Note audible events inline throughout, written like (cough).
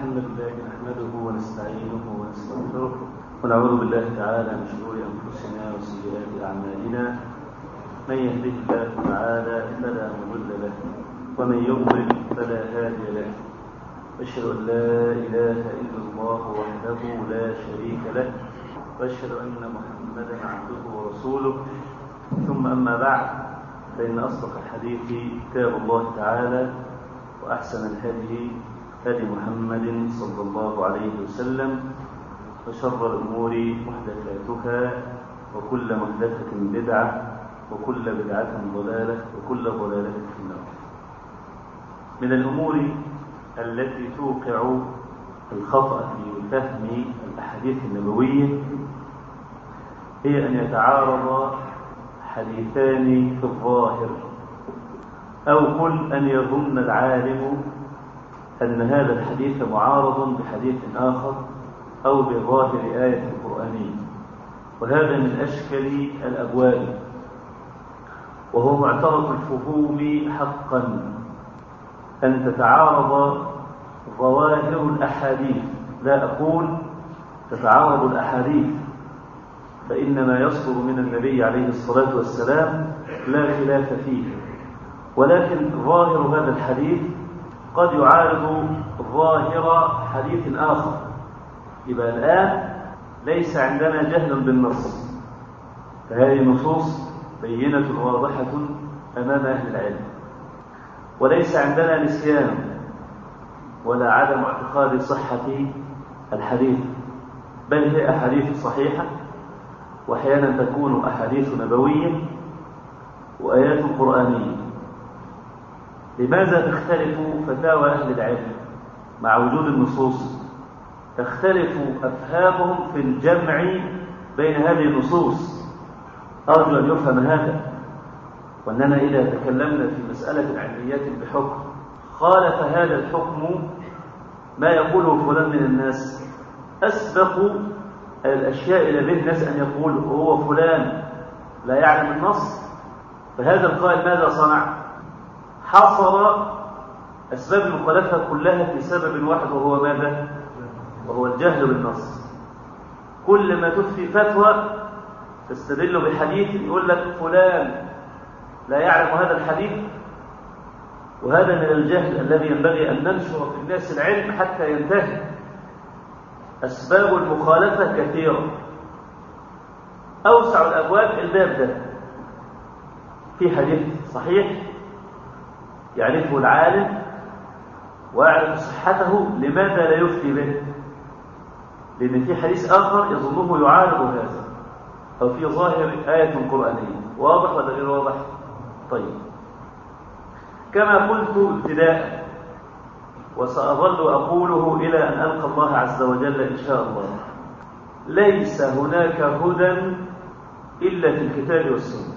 الحمد لله نحمده ونستعينه ونستغفره ونعوذ بالله تعالى من شرور أنفسنا وسيئات أعمالنا. من يهده الله تعالى فلا مضل له ومن يضلل فلا هادي له. أشهد أن لا إله إلا الله وحده لا شريك له وأشهد أن محمدا عبده ورسوله. ثم أما بعد فإن أصدق الحديث كتاب الله تعالى وأحسن الهدي هدي محمد صلى الله عليه وسلم وشر الأمور محدثاتها وكل محدثة بدعة وكل بدعة ضلالة وكل ضلالة في النار. من الأمور التي توقع الخطأ في فهم الأحاديث النبوية هي أن يتعارض حديثان في الظاهر أو قل أن يظن العالم أن هذا الحديث معارض بحديث آخر أو بظاهر آية قرآنية وهذا من أشكل الأبواب. وهو معترض الفهوم حقا. أن تتعارض ظواهر الأحاديث. لا أقول تتعارض الأحاديث فإنما يصدر من النبي عليه الصلاة والسلام لا خلاف فيه. ولكن ظاهر هذا الحديث قد يعارض ظاهر حديث آخر. يبقى الآن ليس عندنا جهل بالنص. فهذه نصوص بينة واضحة أمام أهل العلم. وليس عندنا نسيان ولا عدم اعتقاد صحة الحديث. بل هي أحاديث صحيحة وأحيانا تكون أحاديث نبوية وآيات قرآنية. لماذا تختلف فتاوى أهل العلم مع وجود النصوص؟ تختلف أفهامهم في الجمع بين هذه النصوص. أرجو أن يفهم هذا. وأننا إذا تكلمنا في مسألة علميات بحكم خالف هذا الحكم ما يقوله فلان من الناس. أسبق الأشياء إلى به الناس أن يقول هو فلان لا يعلم النص. فهذا القائل ماذا صنع؟ حصر أسباب المخالفة كلها في سبب واحد وهو ماذا؟ وهو الجهل بالنص. كل ما تفتي فتوى تستدل بحديث يقول لك فلان لا يعلم هذا الحديث وهذا من الجهل الذي ينبغي أن ننشر في الناس العلم حتى ينتهي. أسباب المخالفة كثيرة. أوسع الأبواب الباب ده. في حديث صحيح يعرفه العالم ويعرف صحته لماذا لا يفتي به. لأن في حديث آخر يظنه يعارض هذا. أو في ظاهر آية قرآنية. واضح ولا غير واضح؟ طيب. كما قلت ابتداء وسأظل أقوله إلى أن ألقى الله عز وجل إن شاء الله. ليس هناك هدى إلا في الكتاب والسنة.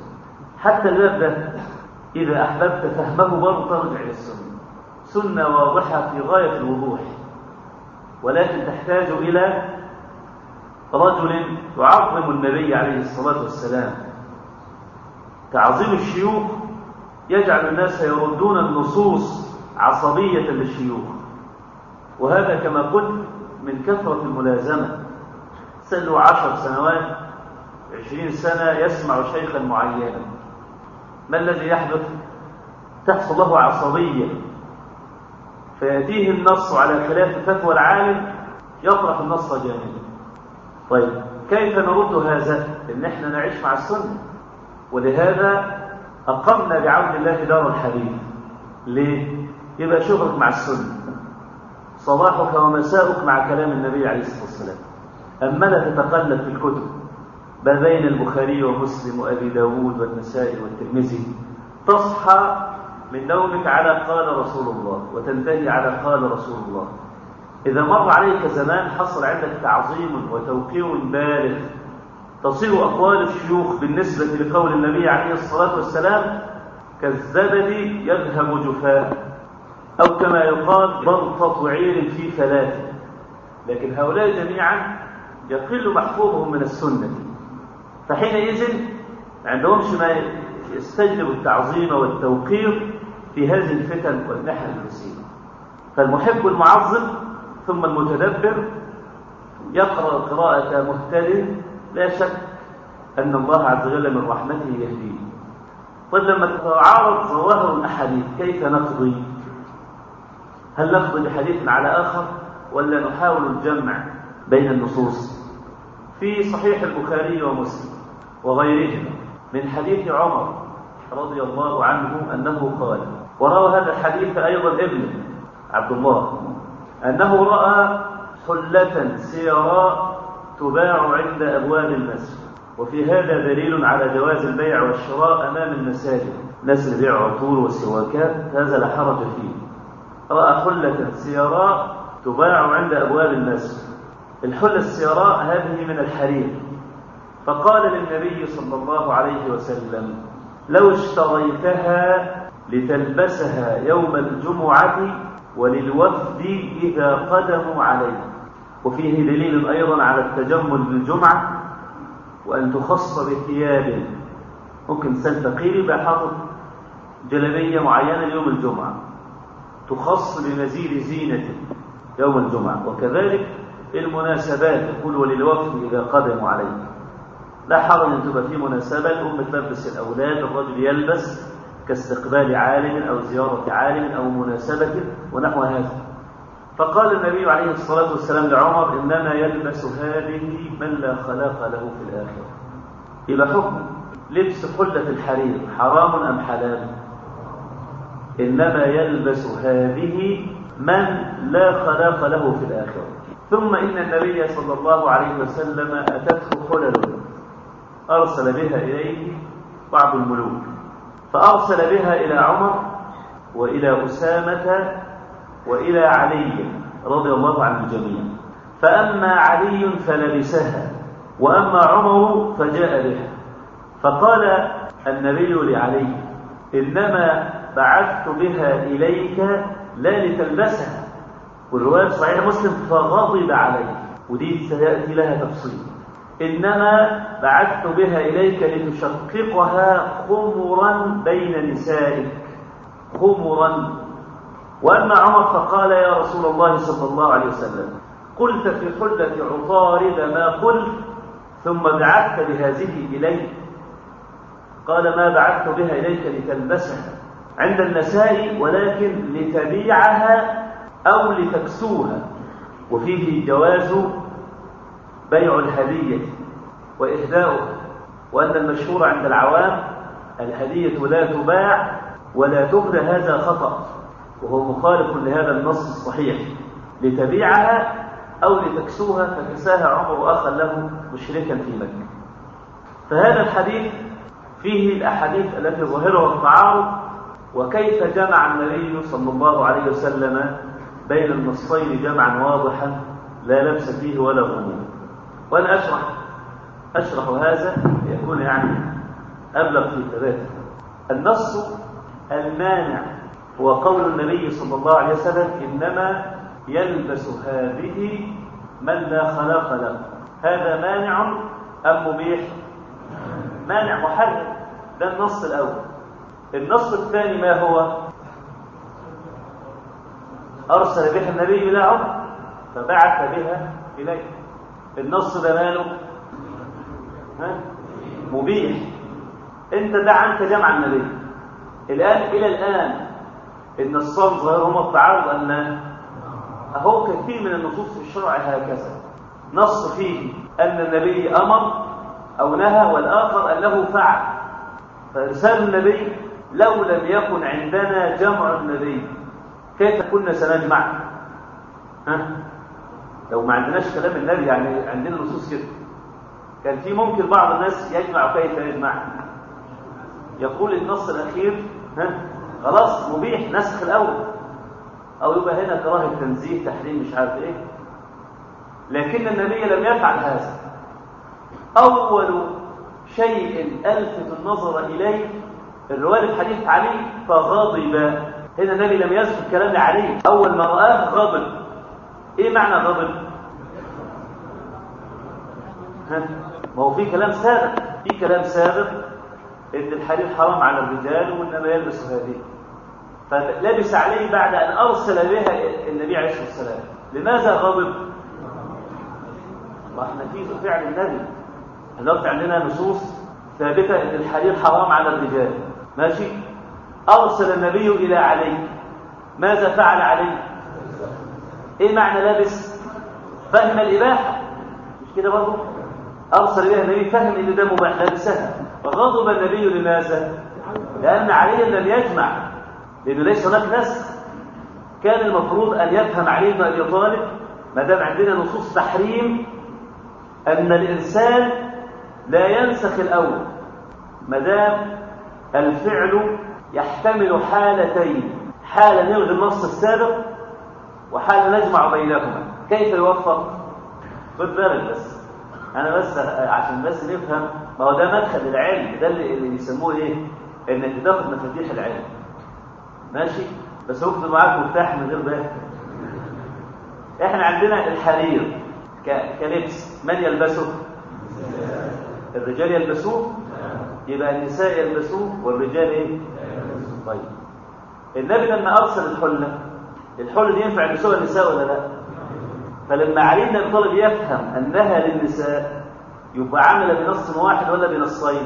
حتى الباب ده إذا أحببت فهمه برضه ترجع إلى السنة. سنة واضحة في غاية الوضوح. ولكن تحتاج إلى رجل يعظم النبي عليه الصلاة والسلام. تعظيم الشيوخ يجعل الناس يردون النصوص عصبية للشيوخ. وهذا كما قلت من كثرة الملازمة. سألوا عشر سنوات عشرين سنة يسمع شيخا معينا. ما الذي يحدث؟ تحصل له عصبية. فيأتيه النص على خلاف فتوى العالم يطرح النص جانبا. طيب كيف نرد هذا؟ إن إحنا نعيش مع السنة. ولهذا أقمنا بعون الله دار الحديث. ليه؟ يبقى شغلك مع السنة. صباحك ومساؤك مع كلام النبي عليه الصلاة والسلام. أما لا تتقلب في الكتب. ما بين البخاري ومسلم وأبي داود والنسائي والترمذي. تصحى من نومك على قال رسول الله وتنتهي على قال رسول الله. إذا مر عليك زمان حصل عندك تعظيم وتوقير بالغ. تصير أقوال الشيوخ بالنسبة لقول النبي عليه الصلاة والسلام كالزبد يذهب جفاء. أو كما يقال بلطة عير في ثلاثة لكن هؤلاء جميعا يقل محفوظهم من السنة. فحينئذ عندهمش ما يستجلب التعظيم والتوقير في هذه الفتن والنحل المسيرة. فالمحب المعظم ثم المتدبر يقرأ قراءة مهتد لا شك أن الله عز وجل من رحمته يهديه. طيب لما تتعارض ظواهر الأحاديث كيف نقضي؟ هل نقضي بحديث على آخر ولا نحاول الجمع بين النصوص؟ في صحيح البخاري ومسلم. وغيرهما. من حديث عمر رضي الله عنه أنه قال وروى هذا الحديث أيضا ابنه عبد الله أنه رأى حلة سيراء تباع عند أبواب المسجد وفي هذا دليل على جواز البيع والشراء أمام المساجد. ناس اللي بيعوا عطور والسواكات هذا لا حرج فيه. رأى حلة سيراء تباع عند أبواب المسجد. الحلة السيراء هذه من الحرير. فقال للنبي صلى الله عليه وسلم لو اشتريتها لتلبسها يوم الجمعة وللوفد إذا قدموا عليه. وفيه دليل أيضا على التجمل بالجمعة وأن تخص بثياب ممكن إنسان فقير يبقى جلبية معينة ليوم الجمعة تخص بمزيد زينة يوم الجمعة وكذلك المناسبات يقول وللوفد إذا قدموا عليه. لا حرج أن تبقى في مناسبة الأم تلبس الأولاد الرجل يلبس كاستقبال عالم أو زيارة عالم أو مناسبة ونحو هذا. فقال النبي عليه الصلاة والسلام لعمر إنما يلبس هذه من لا خلاق له في الآخرة. يبقى حكم لبس حلة الحرير حرام أم حلال؟ إنما يلبس هذه من لا خلاق له في الآخرة. ثم إن النبي صلى الله عليه وسلم أتته حلل أرسل بها إليه بعض الملوك. فأرسل بها إلى عمر وإلى أسامة وإلى علي رضي الله عن الجميع فأما علي فلبسها وأما عمر فجاء بها. فقال النبي لعلي إنما بعثت بها إليك لا لتلبسها. والرواية في صحيح مسلم فغضب عليه ودي سيأتي لها تفصيل. إنما بعثت بها إليك لتشققها خمرا بين نسائك خمرا. وأما عمر فقال يا رسول الله صلى الله عليه وسلم قلت في حلة عطارد ما قلت ثم بعثت بهذه إلي. قال ما بعثت بها إليك لتلبسها عند النساء ولكن لتبيعها أو لتكسوها. وفيه جواز بيع الهدية وإهداؤها وأن المشهور عند العوام الهدية لا تباع ولا تهدى هذا خطأ وهو مخالف لهذا النص الصحيح. لتبيعها أو لتكسوها فكساها عمر وأخا له مشركا في مكة. فهذا الحديث فيه الأحاديث التي ظاهرها التعارض وكيف جمع النبي صلى الله عليه وسلم بين النصين جمعا واضحا لا لبس فيه ولا غموض. وأنا أشرح أشرح هذا ليكون يعني أبلغ في ثباته النص المانع هو قول النبي صلى الله عليه وسلم إنما يلبس هذه من لا خلاق له. هذا مانع أم مبيح؟ مانع محرم. ده النص الأول. النص الثاني ما هو؟ أرسل بها النبي إلى عمر فبعث بها إليه. النص ده ماله؟ ها؟ مبيح. انت ده عنك جمع النبي. الآن إلى الآن النصان ظاهرهما التعارض أن أهو كثير من النصوص في الشرع هكذا. نص فيه أن النبي أمر أو نهى والآخر أنه فعل. فإرسال النبي لو لم يكن عندنا جمع النبي كيف كنا سنجمع؟ ها؟ لو ما عندناش كلام النبي يعني عندنا نصوص كده كان في ممكن بعض الناس يجمع كيف يجمع يقول النص الأخير ها خلاص مبيح نسخ الأول. أو يبقى هنا كراهة تنزيه تحريم مش عارف إيه. لكن النبي لم يفعل هذا. أول شيء ألفت النظر إليه الرواية الحديث علي فغضب. هنا النبي لم يذكر كلام لعلي. أول ما رآه غضب. إيه معنى؟ ها؟ ما هو في كلام سابق في كلام سابق إن الحرير حرام على الرجال وإنما يلبس هذه. فلبس عليه بعد أن أرسل بها النبي عليه الصلاة والسلام. لماذا غضب ما إحنا في فعل النبي. دلوقتي عندنا نصوص ثابتة إن الحرير حرام على الرجال. ماشي؟ أرسل النبي إلى علي. ماذا فعل علي؟ إيه معنى لابس فهم الإباحة؟ مش كده برضه ارسل إليها النبي فهم إن ده مباح لابسها. فغضب النبي لماذا؟ لأن علي لم يجمع. لأنه ليس هناك نسخ كان المفروض أن يفهم علي بن أبي طالب ما دام عندنا نصوص تحريم أن الإنسان لا ينسخ الأول ما دام الفعل يحتمل حالتين. حالة نلغي النص السابق وحاله نجمع بينهما كيف يوفق؟ خد بالك بس. أنا بس عشان بس نفهم ما هو ده مدخل العلم ده اللي, بيسموه إيه؟ إنك تاخد مفاتيح العلم. ماشي؟ بس اكتب معاك مفتاح من غير باب إحنا عندنا الحرير كلبس. من يلبسه؟ الرجال يلبسوه؟ يبقى النساء يلبسوه والرجال إيه؟ طيب. النبي لما أرسل الحلة الحله دي ينفع يلبسوها النساء ولا لا؟ فلما علي بن أبي طالب يفهم أنها للنساء يبقى عمل بنص واحد ولا بنصين؟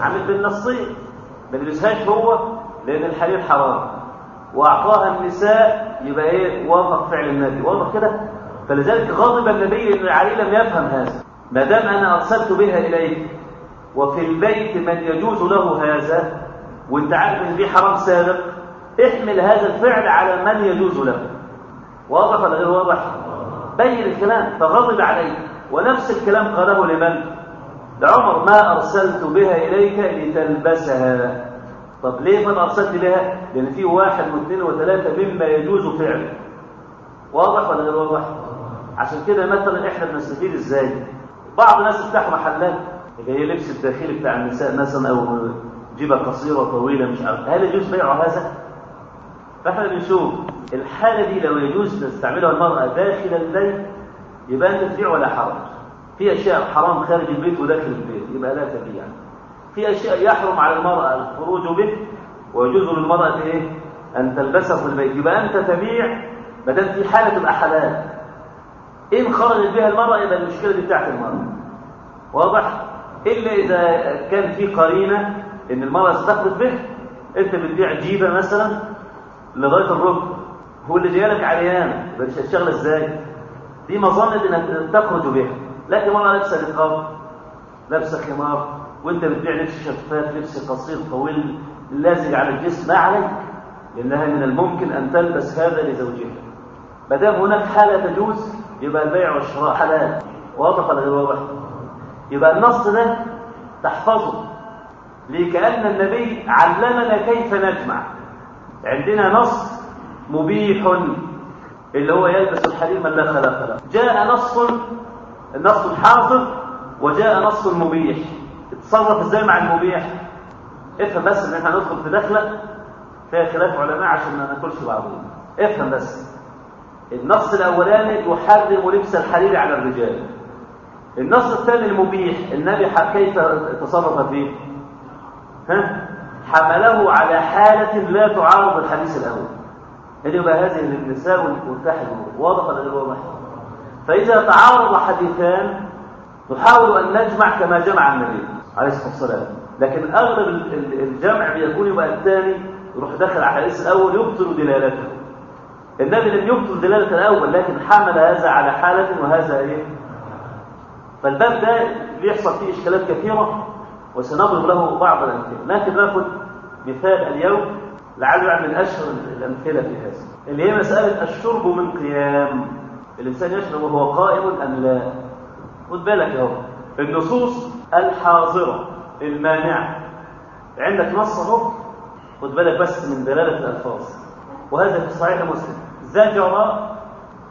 عمل بالنصين. ما يلبسهاش هو لأن الحرير حرام. وأعطاها النساء يبقى إيه؟ وافق فعل النبي. واضح كده؟ فلذلك غضب النبي لأن علي لم يفهم هذا. ما دام أنا أرسلت بها إليك وفي البيت من يجوز له هذا وأنت عارف إن دي حرام سابق احمل هذا الفعل على من يجوز له. واضح ولا غير واضح؟ بين الكلام فغضب عليه. ونفس الكلام قاله لمن؟ لعمر ما أرسلت بها إليك لتلبسها. طب ليه من أرسلت بها؟ لأن في واحد واثنين وثلاثة مما يجوز فعله. واضح ولا غير واضح؟ عشان كده مثلا إحنا بنستفيد إزاي؟ بعض الناس يفتحوا محلات. اللي هي لبس الداخلي بتاع النساء مثلا أو جيبة قصيرة طويلة مش عارف. هل يجوز بيع هذا؟ فاحنا بنشوف الحالة دي لو يجوز تستعملها المرأة داخل البيت يبقى انت تبيع ولا حرج في أشياء حرام خارج البيت وداخل البيت يبقى لا تبيع. في أشياء يحرم على المرأة الخروج به ويجوز للمرأة إيه؟ أن تلبسه في البيت. يبقى أنت تبيع ما دام في حالة تبقى حلال. إن خرجت بها المرأة يبقى المشكلة دي بتاعت المرأة. واضح؟ إلا إذا كان في قرينة إن المرأة استخرج به أنت بتبيع جيبة مثلا لغاية الركب هو اللي جايلك عريانه يبقى الشغله إزاي؟ دي مظنة إنك تخرج بها لكن مرة لابسه نقاب. لابسه خمار وأنت بتبيع لبس شفاف لبس قصير طويل لازق على الجسم. ما عليك. لانها من الممكن أن تلبس هذا لزوجها. ما دام هناك حالة تجوز يبقى البيع والشراء حلال. واضح ولا غير واضح؟ يبقى النص ده تحفظه. ليه كأن النبي علمنا كيف نجمع. عندنا نص مبيح اللي هو يلبس الحرير من لا خلاق له جاء نص النص الحاضر وجاء نص مبيح. اتصرف إزاي مع المبيح؟ افهم بس ان إحنا هندخل في دخله فيها خلاف علماء عشان ما ناكلش بعضنا. افهم بس. النص الأولاني يحرم لبس الحرير على الرجال. النص الثاني المبيح. النبي كيف تصرف فيه؟ ها؟ حمله على حالة لا تعارض الحديث الأول. اللي يبقى هذه النساء والتحد واضح ولا غير واضح؟ فإذا تعارض حديثان نحاول أن نجمع كما جمع النبي عليه الصلاة والسلام. لكن أغلب الجمع بيكون يبقى الثاني يروح داخل على الحديث الأول يبطل دلالته. النبي لم يبطل دلالة الأول لكن حمل هذا على حالة وهذا إيه؟ فالباب ده بيحصل فيه إشكالات كثيرة. وسنضرب له بعض الأمثلة. لكن ناخذ مثال اليوم لعله من أشهر الأمثلة في هذا. اللي هي مسألة الشرب من قيام. الإنسان يشرب وهو قائم أم لا؟ خد بالك أهو. النصوص الحاضرة المانعة. عندك نص اهو خد بالك بس من دلالة الألفاظ. وهذا في صحيح مسلم. زجر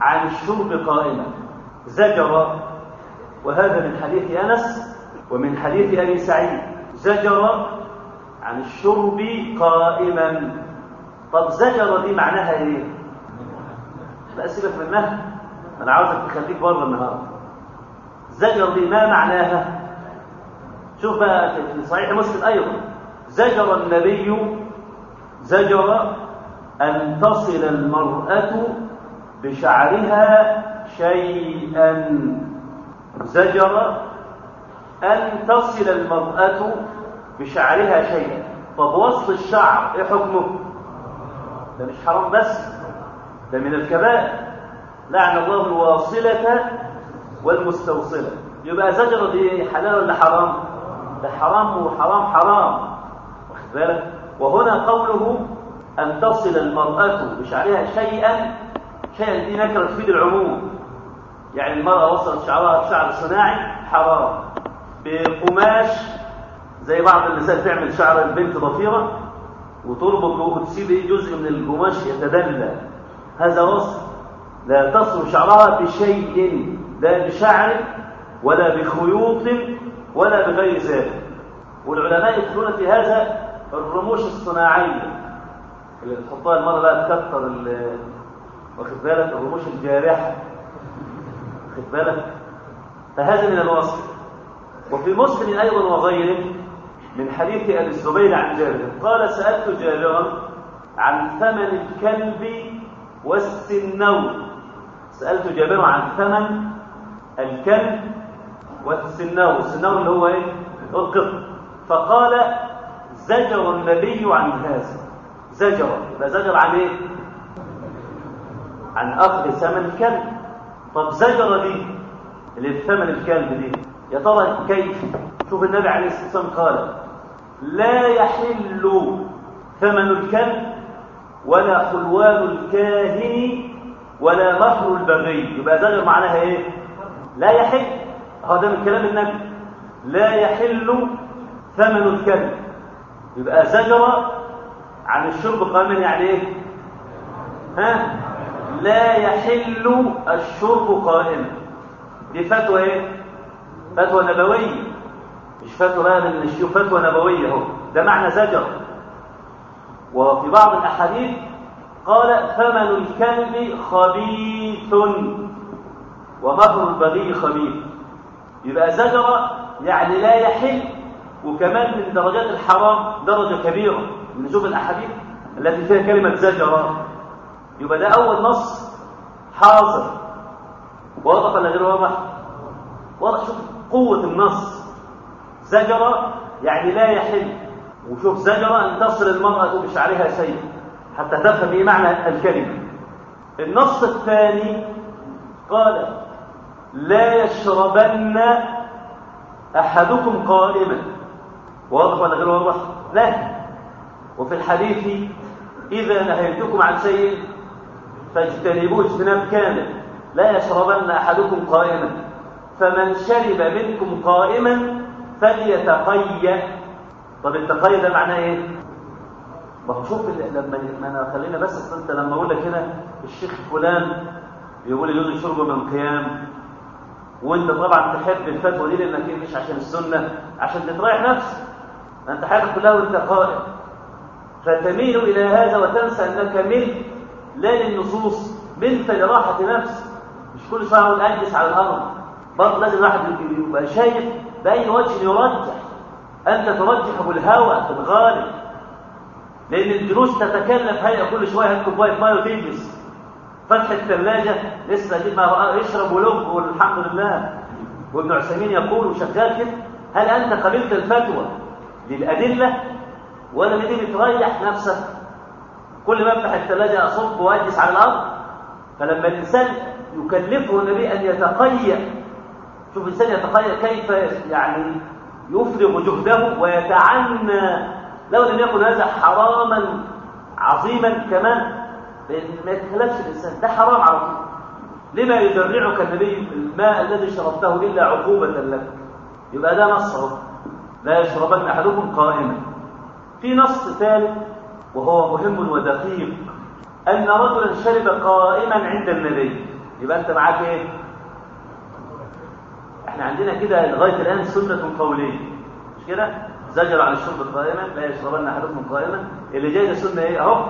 عن الشرب قائما. زجر. وهذا من حديث أنس ومن حديث أبي سعيد زجر عن الشرب قائما. طب زجر دي معناها إيه؟ لا سيبك منها أنا عاوزك تخليك بره النهارده. زجر دي ما معناها؟ شوف بقى في صحيح مسلم أيضا. زجر النبي زجر أن تصل المرأة بشعرها شيئا. زجر أن تصل المرأة بشعرها شيئا. طب وصل الشعر إيه حكمه؟ ده مش حرام بس ده من الكبائر. لعن الله الواصلة والمستوصلة. يبقى زجر دي حلال ولا حرام؟ ده حرام وحرام حرام. واخد بالك؟ وهنا قوله أن تصل المرأة بشعرها شيئا. شيئا دي نكرة تفيد العموم. يعني المرأة وصلت شعرها بشعر صناعي حرام. بقماش زي بعض النساء تعمل شعر البنت ضفيرة وتربط وتسيب إيه جزء من القماش يتدلى. هذا وصف لا تصل شعرها بشيء لا بشعر ولا بخيوط ولا بغير ذلك. والعلماء يدخلون في هذا الرموش الصناعيه اللي تحطها المرة بقى تكتر واخد بالك؟ الرموش الجارحة. واخد بالك؟ فهذا من الوصف. وفي مسلم أيضا وغيره من حديث أبي الزبير عن جابر قال سألت جابرا عن ثمن الكلب والسنور سألت جابرا عن ثمن الكلب والسنور السنور اللي هو إيه؟ القط. فقال زجر النبي عن هذا. زجر. يبقى زجر عن إيه؟ عن أخذ ثمن الكلب. طب زجر دي اللي ثمن الكلب دي. يا ترى كيف؟ شوف النبي عليه الصلاة والسلام قال لا يحل ثمن الكلب ولا حلوان الكاهن ولا مهر البغي. يبقى زجر معناها إيه؟ لا يحل. هذا من كلام النبي. لا يحل ثمن الكلب. يبقى زجر عن الشرب قائما يعني إيه؟ ها؟ لا يحل الشرب قائما دي فتوى إيه؟ فتوى نبويه مش فتوى بقى من الشيوخ فتوى نبويه أهو. ده معنى زجر. وفي بعض الأحاديث قال ثمن الكلب خبيث ومهر البغي خبيث. يبقى زجر يعني لا يحل وكمان من درجات الحرام درجة كبيرة نشوف الأحاديث التي فيها كلمة زجر. يبقى ده أول نص حاضر. واضح ولا غير واضح؟ واضح شوف قوة النص. زجر يعني لا يحل. وشوف زجر أن تصل المرأة بشعرها شيء حتى تفهم إيه معنى الكلمة. النص الثاني قال لا يشربن أحدكم قائما. واضح ولا غير واضح؟ لا. وفي الحديث إذا نهيتكم عن شيء فاجتنبوه اجتناب كامل. لا يشربن أحدكم قائما. فمن شرب منكم قائما فليتقي طب التقي ده معناه إيه؟ ما هو شوف لما ما أنا خلينا بس انت لما أقول لك هنا الشيخ فلان بيقول يجوز الشرب من قيام. وأنت طبعا تحب الفتوى دي لأنك مش عشان السنة عشان تريح نفسك. أنت حياتك كلها وأنت قائم. فتميل إلى هذا وتنسى أنك ملت لا للنصوص ملت لراحة نفس. مش كل شوية أقول أجلس على الأرض. برضه لازم الواحد يبقى شايف بأي وجه يرجح. أنت ترجح بالهوى في الغالب. لأن الجلوس تتكلف هيئة كل شوية هات كوباية مية وتجلس فتح الثلاجة لسه أجيب ما يشرب ولب والحمد لله. وابن عثيمين يقول وشغال كده هل أنت قبلت الفتوى للأدلة؟ ولا دي بتريح نفسك. كل ما أفتح الثلاجة أصب وأجلس على الأرض. فلما الإنسان يكلفه النبي أن يتقيأ شوف الإنسان يتقيأ كيف يعني يفرغ جهده ويتعنى لو لم يكن هذا حراما عظيما كمان ما يتكلفش الإنسان. ده حرام على طول. لما يدرعك النبي الماء الذي شربته إلا عقوبة لك؟ يبقى ده نص لا يشربن أحدكم قائما. في نص ثالث وهو مهم ودقيق أن رجلا شرب قائما عند النبي. يبقى أنت معاك إيه؟ إحنا عندنا كده لغاية الآن سنة قولية مش كده؟ زجر عن الشرب قائما لا يشربن أحدكم قائما اللي جاي ده سنة إيه؟ أهو.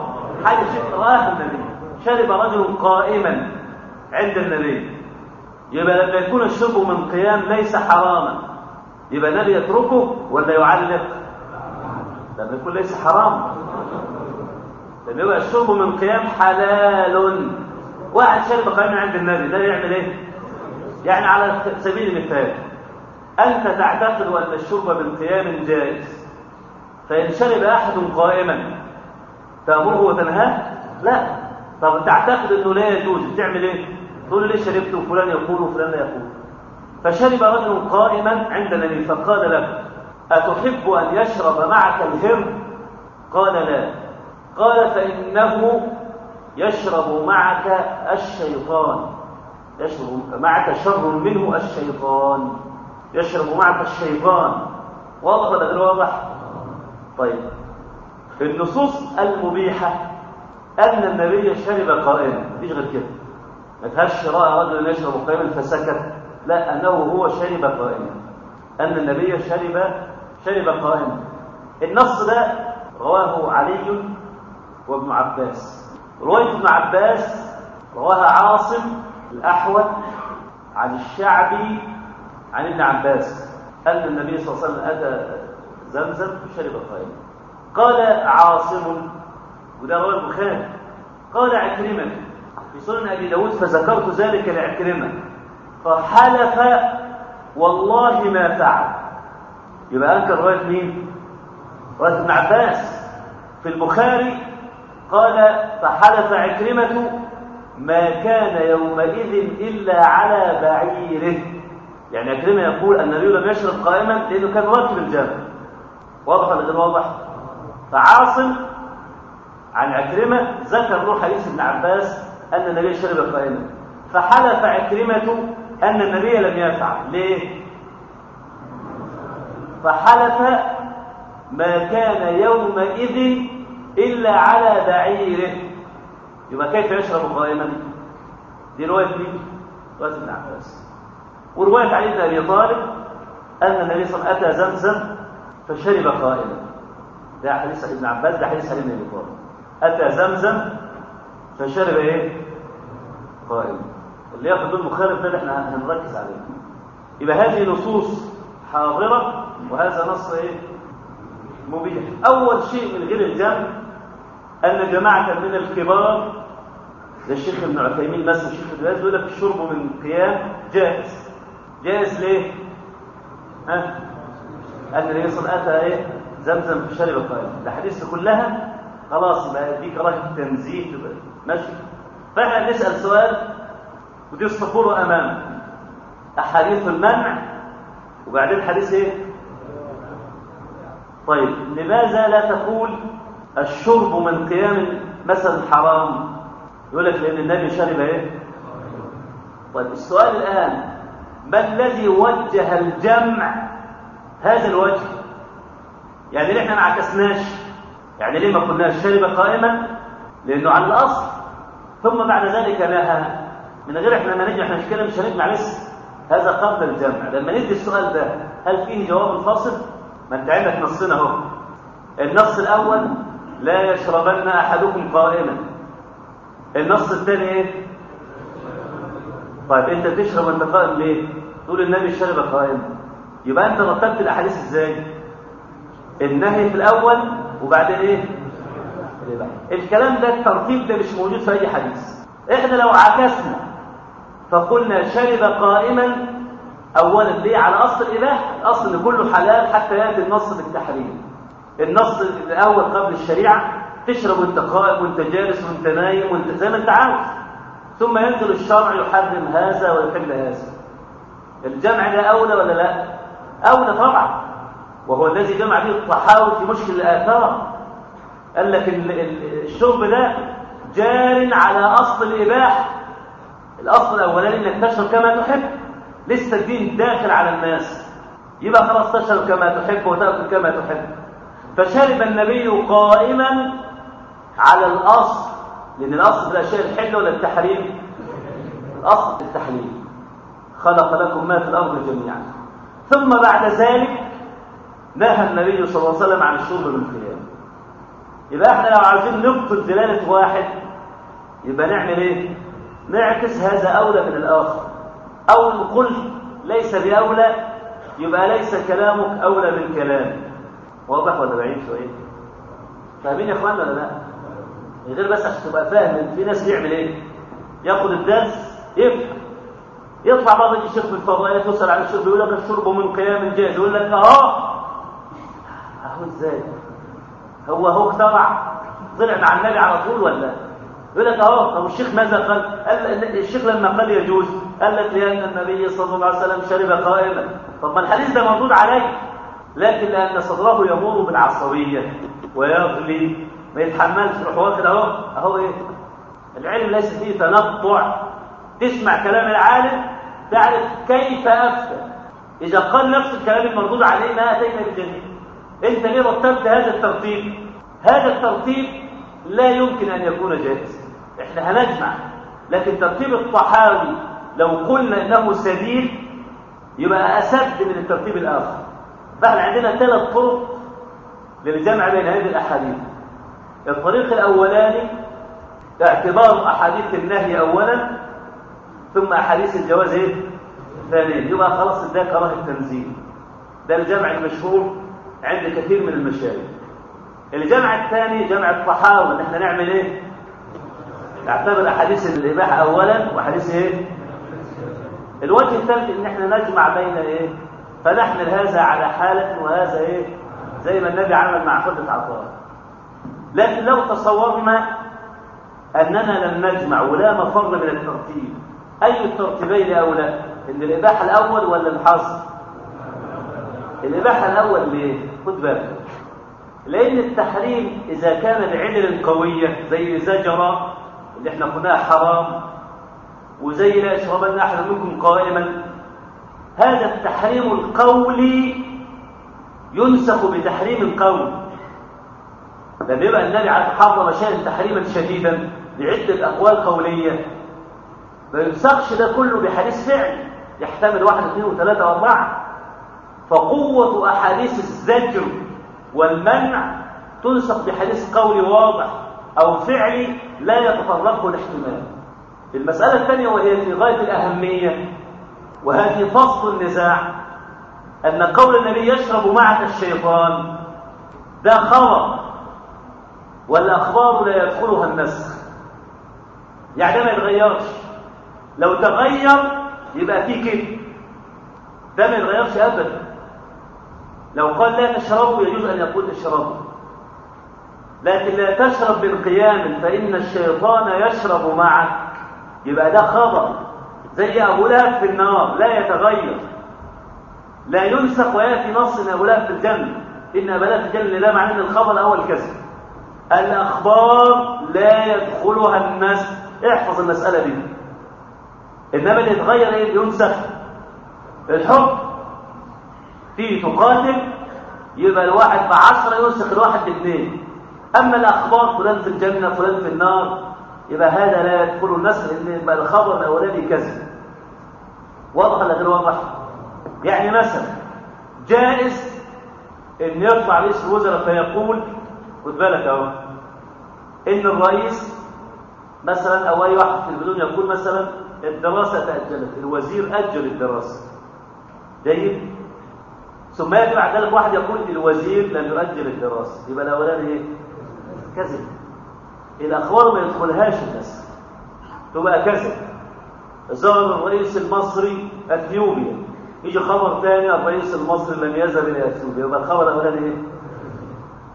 حاجة شيء رآها النبي. شرب رجل قائما عند النبي. يبقى لما يكون الشرب من قيام ليس حراما. يبقى النبي يتركه ولا يعلق؟ لما يكون ليس حرام. لما يبقى الشرب من قيام حلال. واحد شرب قائما عند النبي ده يعمل إيه؟ يعني على سبيل المثال أنت تعتقد أن الشرب بالقيام جائز فان شرب أحد قائما تأمره وتنهاه؟ لا. طب تعتقد أنه لا يجوز تعمل إيه؟ تقول ليه شربت وفلان يقول وفلان لا يقول. فشرب رجل قائما عند النبي فقال له أتحب أن يشرب معك الهر قال لا. قال فإنه يشرب معك الشيطان. يشرب معك شر منه الشيطان. يشرب معك الشيطان. واضح ولا غير واضح؟ طيب. النصوص المبيحة أن النبي شرب قائما مفيش غير كده. ما فيهاش رأى رجل يشرب قائما فسكت. لا أنه هو شرب قائما. أن النبي شرب شرب قائما. النص ده رواه علي وابن عباس. رواية ابن عباس رواها عاصم الأحول عن الشعبي عن ابن عباس. أن النبي صلى الله عليه وسلم أتى زمزم فشرب قائما قال عاصم وده رواه البخاري. قال عكرمة في سنن أبي داود فذكرت ذلك لعكرمة. فحلف والله ما فعل. يبقى أنكر رواية مين؟ رواية ابن عباس. في البخاري قال فحلف عكرمة ما كان يومئذ إلا على بعيره. يعني عكرمة يقول النبي لم يشرب قائما لأنه كان راكب الجبل واضح ولا غير واضح؟ فعاصم عن عكرمة ذكر له حديث ابن عباس أن النبي شرب قائما. فحلف عكرمة أن النبي لم يفعل. ليه؟ فحلف ما كان يومئذ إلا على بعيره. يبقى كيف يشرب قائما؟ دي رواية مين؟ رواية ابن عباس ورواية علي بن أبي طالب أن النبي صلى الله عليه وسلم أتى زمزم فشرب قائما ده حديث ابن عباس ده حديث علي بن أبي طالب أتى زمزم فشرب إيه؟ قائما اللي ياخد المخالف ده إحنا هنركز عليه يبقى هذه نصوص حاضرة وهذا نص إيه مبيح أول شيء من غير الجمع أن جماعة من الكبار زي الشيخ ابن عثيمين بس الشيخ ابن باز يقول لك الشرب من قيام جائز. جائز ليه؟ ها؟ ان النبي صلى الله عليه وسلم أتى إيه؟ زمزم في شرب قائم الاحاديث كلها خلاص يبقى دي كراهه تنزيه ماشي. فإحنا نسأل سؤال ودي الصفور امامك أحاديث المنع وبعدين حديث إيه؟ طيب لماذا لا تقول الشرب من قيام مثلا حرام؟ يقول لك لأن النبي شرب إيه؟ طيب السؤال الآن ما الذي وجه الجمع هذا الوجه؟ يعني ليه إحنا ما عكسناش؟ يعني ليه ما قلناش شرب قائما؟ لأنه على الأصل ثم بعد ذلك نهى من غير إحنا ما نجي إحنا مش كده مش هنجمع لسه هذا قبل الجمع. لما ندي السؤال ده هل فيه جواب الفاصل ما أنت عندك نصين أهو. النص الأول لا يشربن أحدكم قائما. النص الثاني إيه؟ طيب انت تشرب وانت قائم ليه؟ تقول النبي شرب قائما يبقى انت رتبت الأحاديث إزاي؟ النهي في الأول وبعدين إيه؟ الكلام ده الترتيب ده مش موجود في أي حديث. إحنا لو عكسنا فقلنا شرب قائما اولا ليه؟ على أصل الاباحه الاصل إن كله حلال حتى يأتي النص بالتحريم. النص الأول قبل الشريعة تشرب وانت قائم وانت جالس وانت نايم وانت زي ما انت عاوز. ثم ينزل الشرع يحرم هذا ويحل هذا. الجمع ده أولى ولا لا؟ أولى طبعا. وهو الذي جمع به الطحاوي في مشكل الآثار. قال لك الشرب ده جار على أصل الإباحة. الأصل الأولاني إنك تشرب كما تحب. لسه الدين داخل على الناس. يبقى خلاص تشرب كما تحب وتأكل كما تحب. فشرب النبي قائما على الأصل لأن الأصل في الاشياء الحل ولا التحريم. الأصل التحليل. خلق لكم ما في الأرض جميعا. ثم بعد ذلك نهى النبي صلى الله عليه وسلم عن الشرب من الخيام يبقى إحنا لو عايزين نبطل دلالة واحد يبقى نعمل إيه؟ نعكس هذا أولى من الآخر. أو نقول ليس بأولى يبقى ليس كلامك أولى من كلامي. واضح ولا بعيد شوية؟ فاهمين يا اخوانا ولا لا؟ غير بس عشان تبقى فاهم في ناس بيعمل إيه. ياخد الدرس يفهم. يطلع بعض الشيخ في الفضائيات يسأل عن الشرب يقول لك الشرب من قيام جاهز يقول لك اهو أهو إزاي؟ هو هو اخترع طلع مع النبي على طول ولا؟ يقول لك اهو طب الشيخ ماذا قال؟ قال الشيخ لما قال يجوز قال لك لأن النبي صلى الله عليه وسلم شرب قائما. طب ما الحديث ده موجود عليه. لكن لأن صدره يمر بالعصبية ويغلي. ما يتحملش يروح واخد اهو. اهو إيه؟ العلم ليس فيه تنطع. تسمع كلام العالم تعرف كيف افتى إذا قال نفس الكلام المردود عليه ما اتينا بجديد أنت ليه رتبت هذا الترتيب؟ هذا الترتيب لا يمكن أن يكون جائزا إحنا هنجمع. لكن ترتيب الطحاوي لو قلنا إنه سديد يبقى أسد من الترتيب الآخر. فإحنا عندنا ثلاث طرق للجمع بين هذه الأحاديث. الطريق الأولاني اعتبار أحاديث النهي اولا ثم أحاديث الجواز إيه؟ ثانيا يبقى خلاص ده كراهه التنزيل. ده الجمع المشهور عند كثير من المشايخ. الجمع الثاني جمع الطحاوى إن إحنا نعمل إيه؟ نعتبر أحاديث الإباحة اولا وأحاديث إيه؟ الوجه الثالث إن إحنا نجمع بين إيه؟ فنحمل هذا على حالة وهذا إيه؟ زي ما النبي عمل مع خلة عطاء. لكن لو تصورنا أننا لم نجمع ولا مفر من الترتيب أي الترتيبين اولى ان الإباحة الأول ولا الحظر الإباحة الأول ليه؟ خد بالك. لأن التحريم إذا كان بعلل قويه زي زجرة اللي إحنا قلناها حرام وزي لا يشربن احد منكم قائما هذا التحريم القولي ينسخ بتحريم القول. يبقى النبي حرم شيئا تحريما شديدا بعده أقوال قولية ما ينسخش ده كله بحديث فعل يحتمل واحد اثنين وثلاثة وأربعة. فقوة أحاديث الزجر والمنع تنسخ بحديث قولي واضح أو فعلي لا يتطرقه الاحتمال. المسألة الثانية وهي في غاية الأهمية وهذه فصل النزاع أن قول النبي يشرب معك الشيطان ده خبر. والأخبار لا يدخلها النسخ. يعني ما يتغيرش لو تغير يبقى فيه كده ده ما يتغيرش ابدا. لو قال لا تشربوا يجوز أن يقول اشربوا. لكن لا تشرب من قيام فإن الشيطان يشرب معك. يبقى ده خبر. زي أبو لهب في النار لا يتغير. لا ينسخ وياتي نص أبو لهب في الجنة. إن أبو لهب في الجنة لا إن الخبر الأول كذب الأخبار لا يدخلها النسخ احفظ المسألة دي. إنما اللي يتغير إيه؟ ينسخ الحكم. فيه تقاتل يبقى الواحد بعشرة ينسخ الواحد باثنين أما الأخبار فلان في الجنة فلان في النار يبقى هذا لا يدخل النسخ لأن يبقى الخبر الاولاني كذب. واضح ولا غير واضح؟ يعني مثلا جائز إن يطلع رئيس الوزراء فيقول خد بالك اهو إن الرئيس مثلا أو أي واحد في البدون يقول مثلا الدراسة تأجلت الوزير أجل الدراسة. جيد؟ ثم ياتي بعد ذلك واحد يقول الوزير لم يؤجل الدراسة. يبقى الأولاني إيه؟ كذب. الاخبار ما يدخلهاش الناس تبقى كذب. زار الرئيس المصري أثيوبيا. يجي خبر ثاني الرئيس المصري لم يذهب إلى أثيوبيا. يبقى الخبر الأولاني إيه؟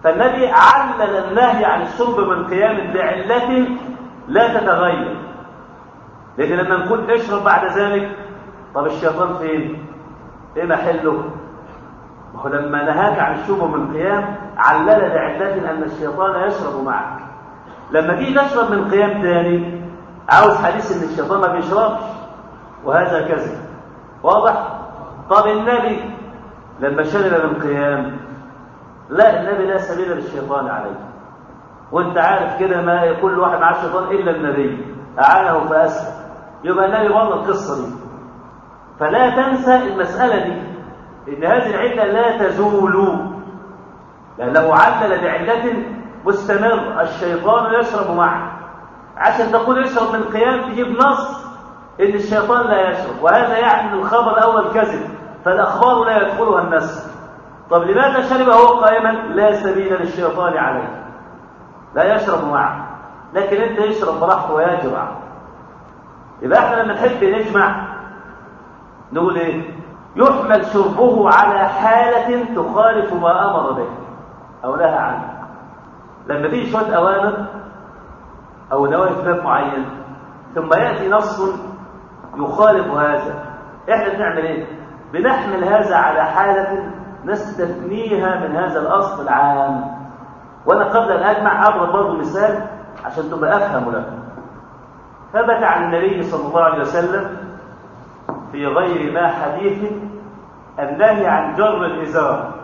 فالنبي علل النهي عن الشرب من قيام بعلة لا تتغير. لكن لما نقول اشرب بعد ذلك طب الشيطان فين؟ إيه محله؟ ما هو لما نهاك عن الشرب من قيام علل بعلة أن الشيطان يشرب معك. لما تيجي تشرب من قيام تاني عاوز حديث إن الشيطان ما بيشربش. وهذا كذب. واضح؟ طب النبي لما شرب من قيام لا النبي لا سبيل للشيطان عليه. وانت عارف كده ما كل واحد معاه الشيطان إلا النبي. أعانه فأسلم. يبقى النبي بره القصة دي. فلا تنسى المسألة دي. إن هذه العلة لا تزول. لأنه علل بعلة مستمر. الشيطان يشرب معه عشان تقول اشرب من قيام تجيب نص إن الشيطان لا يشرب. وهذا يعني الخبر الأول كذب. فالأخبار لا يدخلها النسخ طب لماذا شرب هو قائما لا سبيل للشيطان عليه؟ لا يشرب معه لكن انت يشرب براحته ويجرع يبقى إحنا لما نحب نجمع نقول إيه؟ يحمل شربه على حالة تخالف ما أمر به أو نهى عنه. لما تيجي شوية أوامر أو نواهي باب معين ثم يأتي نص يخالف هذا. إحنا بنعمل إيه؟ بنحمل هذا على حالة نستثنيها من هذا الأصل العام. وأنا قبل أن أجمع أضرب برضه مثال عشان تبقى أفهم لكم ثبت عن النبي صلى الله عليه وسلم في غير ما حديث النهي عن جر الإزار.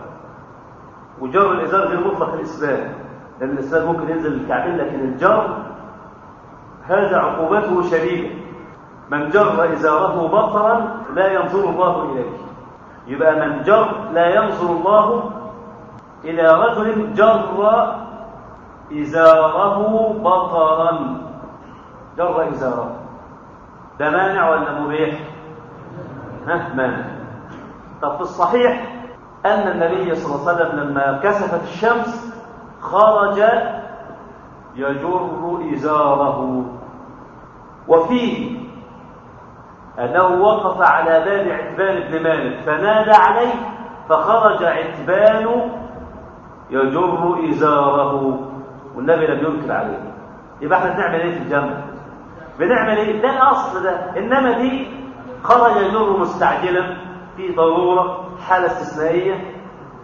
وجر الإزار غير مطلق الإسباب لأن الإسباب ممكن ينزل الكعبين لكن الجر هذا عقوبته شديدة. من جر إزاره بطرا لا ينظر الله إليه. يبقى من جر لا ينظر الله إلى رجل جر إزاره بطرا. جر إزاره. ده مانع ولا مبيح؟ ها مانع. طب في الصحيح أن النبي صلى الله عليه وسلم لما كسفت الشمس خرج يجر إزاره. وفيه أنه وقف على باب عتبان بن مالك فنادى عليه فخرج عتبان يجر إزاره. والنبي لم ينكر عليه. يبقى إحنا بنعمل إيه في الجمع؟ بنعمل إيه؟ ده الأصل ده. إنما دي خرج يجر مستعجلا. في ضرورة حالة استثنائية.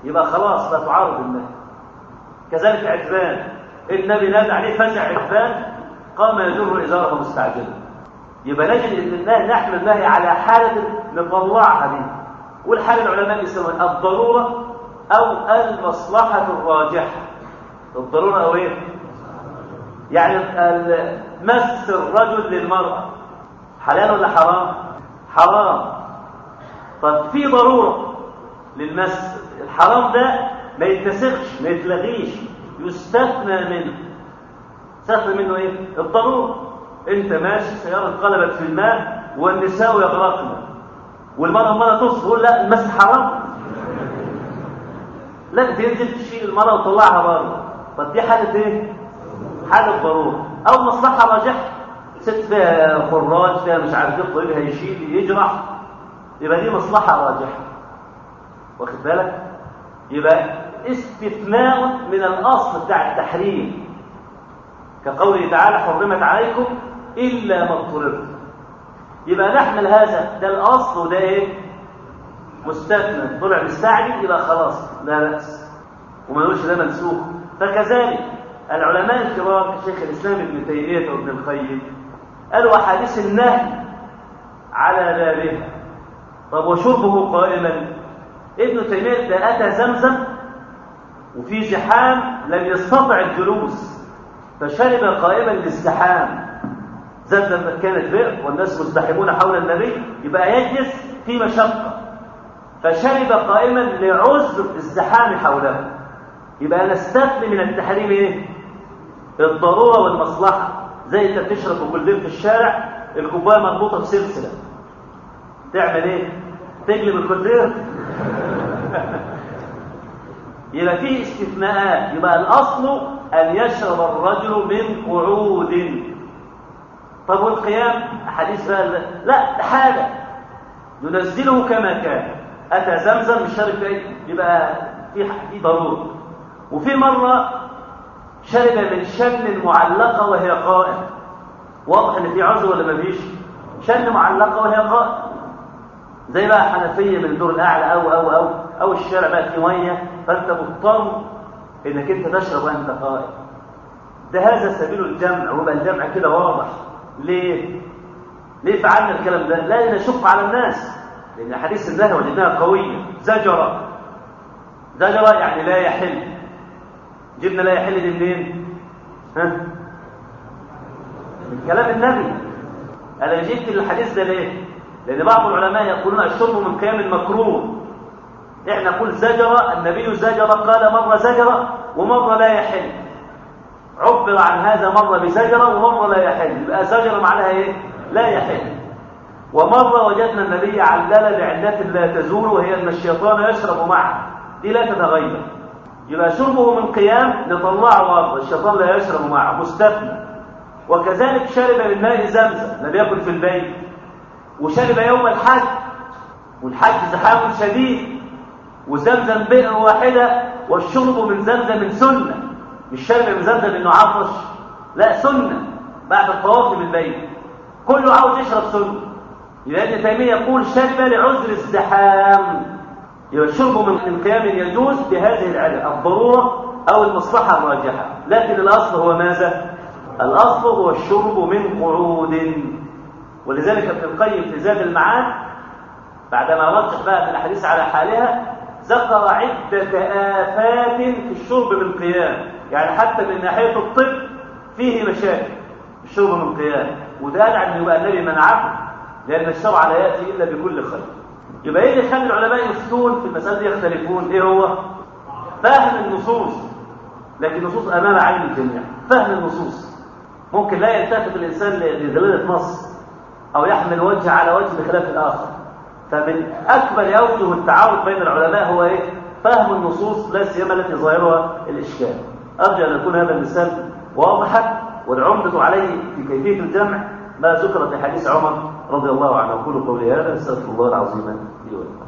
يبقى خلاص لا تعارض النهي كذلك عتبان. النبي نادى عليه فزع عتبان قام يجر إزاره مستعجلا. يبقى نجد إن النهي نحمل النهي على حالة نطلعها دي. والحاله العلماء يسمون الضرورة أو المصلحة الراجحة. الضرورة أو إيه؟ يعني مس الرجل للمرأة. حلال ولا حرام؟ حرام. طب في ضرورة للمس. الحرام ده ما يتنسخش ما يتلغيش. يستثنى منه. يستثنى منه إيه؟ الضرورة. أنت ماشي سيارة انقلبت في الماء والنساء يغرقن. والمرأة مرة تصف تقول لا المس حرام؟ لا تنزل تشيل المرأة وتطلعها بره طب دي حالة إيه؟ حالة ضرورة. أو مصلحة راجحة. ست فيها خراج فيها مش عارف إيه الطبيب هيشيل يجرح. يبقى دي مصلحة راجحة. واخد بالك؟ يبقى استثناء من الأصل بتاع التحريم. كقوله تعالى حرمت عليكم إلا ما اضطررتم. يبقى نحمل هذا. ده الأصل وده إيه؟ مستثنى طلع مستعجل يبقى خلاص لا بأس. وما نقولش ده منسوخ فكذلك العلماء الكبار كشيخ الإسلام ابن تيمية وابن القيم قالوا أحاديث النهي على بابها. طب وشربه قائما. ابن تيمية ده أتى زمزم وفي زحام لم يستطع الجلوس فشرب قائما للزحام. زمزم كانت بئر والناس مزدحمون حول النبي يبقى يجلس في مشقة. فشرب قائما لعذر الزحام حوله. يبقى نستثني من التحريم إيه؟ الضرورة والمصلحة زي أنت بتشرب كوبايتين في الشارع الكوباية مربوطة بسلسلة. تعمل إيه؟ تقلب الكوبايه (laughs) يبقى فيه استثناءات. يبقى الأصل أن يشرب الرجل من قعود. طب والقيام؟ حديث بقى لا حاجة. ننزله كما كان. أتى زمزم مش شارب فيه يبقى في في ضرورة. وفي مرة شرب من شن معلقة وهي قائم. واضح إن في عذر ولا ما فيش؟ شن معلقة وهي قائم. زي بقى حنفية من الدور الأعلى أو أو أو أو الشارع بقى فيه مية فأنت مضطر إنك أنت تشرب وأنت قائم. ده هذا سبيل الجمع. ويبقى الجمع كده واضح. ليه؟ ليه فعلنا الكلام ده؟ لا نشق على الناس لأن حديث النهي وجدناها قوية زجرة. زجرة يعني لا يحل. جبنا لا يحل دي منين؟ ها؟ من كلام النبي. أنا جبت الحديث ده ليه؟ لأن بعض العلماء يقولون الشرب من قيام المكروه. إحنا نقول زجر النبي زجر قال مرة زجر ومرة لا يحل. عبر عن هذا مره بزجر ومره لا يحل. يبقى زجر معناها إيه؟ لا يحل. ومره وجدنا النبي علل بعلة لا تزول وهي أن الشيطان يشرب معه. دي لا تتغير. يبقى شربه من قيام نطلعه برضه الشيطان لا يشرب معه. مستثنى. وكذلك شرب من ماء زمزم. لم يكن في البيت. وشرب يوم الحج. والحج زحام شديد. وزمزم بئر واحدة. والشرب من زمزم سنة. مش شرب من زمزم إنه عطش لا سنة. بعد الطواف بالبيت كله عاوز يشرب سنة. يبقى ابن تيمية يقول شرب لعذر الزحام. يبقى الشرب من قيام يجوز بهذه العلة الضرورة أو المصلحة الراجحة. لكن الأصل هو ماذا؟ الأصل هو الشرب من قعود. ولذلك ابن القيم في زاد المعاد بعدما رجح بقى الأحاديث على حالها ذكر عدة آفات في الشرب من قيام. يعني حتى من ناحية الطب فيه مشاكل الشرب من قيام وده عن يبقى النبي منعه لأن الشرع لا يأتي إلا بكل خير. يبقى إيه اللي يخلي العلماء يفتون في المسألة دي يختلفون؟ إيه هو؟ فهم النصوص. لكن النصوص أمام عين الجميع. فهم النصوص. ممكن لا يلتفت الإنسان لدلالة نص أو يحمل وجه على وجه بخلاف الآخر. فمن اكبر أوجه التعاون بين العلماء هو إيه؟ فهم النصوص لا سيما التي ظاهرها الإشكال. ارجو أن يكون هذا المثال واضحا والعمدة عليه في كيفية الجمع ما ذكر في حديث عمر رضي الله عنه. أقول قولي هذا استغفر الله العظيم لي ولكم.